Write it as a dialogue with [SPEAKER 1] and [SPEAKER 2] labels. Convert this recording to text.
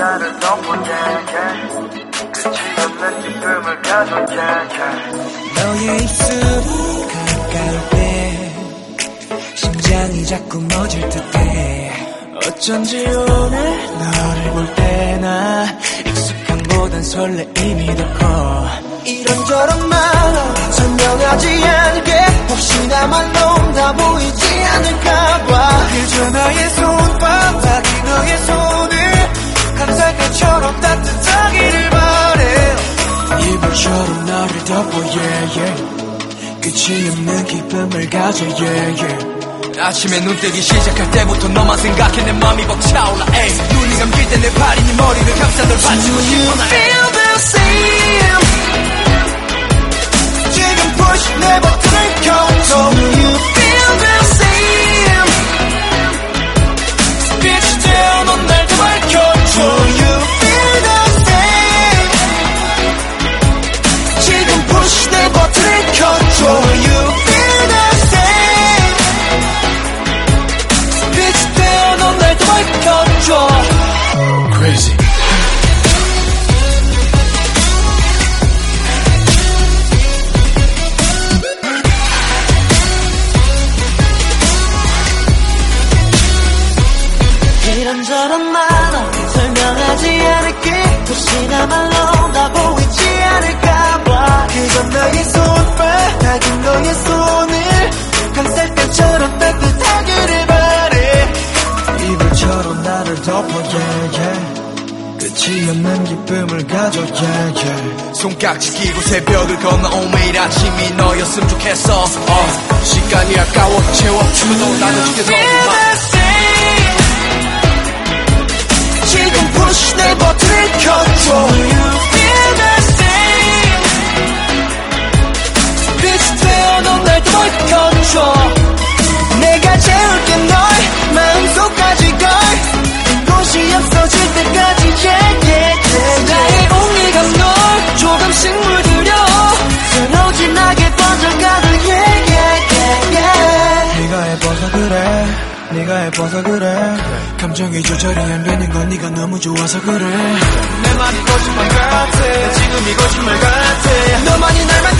[SPEAKER 1] 나를 덮어 yeah, yeah. 끝이 없는 기쁨을 가져 yeah, yeah.
[SPEAKER 2] 너의 입술이 가까울 때 심장이 자꾸 멎을 듯해 어쩐지 오늘 너를 볼 때나 익숙함보단 설레임이 더 커 이런저런 말로 설명하지 않게 혹시나 말로 다 보이지 않을까 덮어 yeah, yeah. 끝이 없는 기쁨을 가져 yeah, yeah.
[SPEAKER 3] 아침에 눈 뜨기 시작할 때부터 너만 생각해 내 맘이 벅차올라 에이 눈이 감길 때 내 팔이 네 머리를 감싸 널 받치고 싶어 나
[SPEAKER 2] 나 말로 다 보이지 않을까봐. 그건 너의 손바닥인 너의 손을. 감쌀 때처럼 따뜻하기를 바래 이불처럼 나를 덮어 yeah, yeah. 끝이 없는 기쁨을 가져 yeah, yeah.
[SPEAKER 3] 손깍지 끼고 새벽을 건너 온 매일 아침이 너였으면 좋겠어. 어, 시간이 아까워 채워주고 나는 죽게 너
[SPEAKER 2] 밝혀줘. 내가 재울게 널 마음속까지 걸. 곳이 없어질 때까지 yeah, yeah, yeah. 나의 온기가 널 조금씩 물들여. 서로 진하게 번져가는 yeah, yeah, yeah, yeah. 네가 예뻐서 그래. 네가 예뻐서 그래. 감정이 조절이 안 되는 건 네가 너무 좋아서 그래.
[SPEAKER 3] 내 말이 거짓말 같아. 지금이 거짓말 같아.
[SPEAKER 2] 너만이 날 만들어 만든 건 정말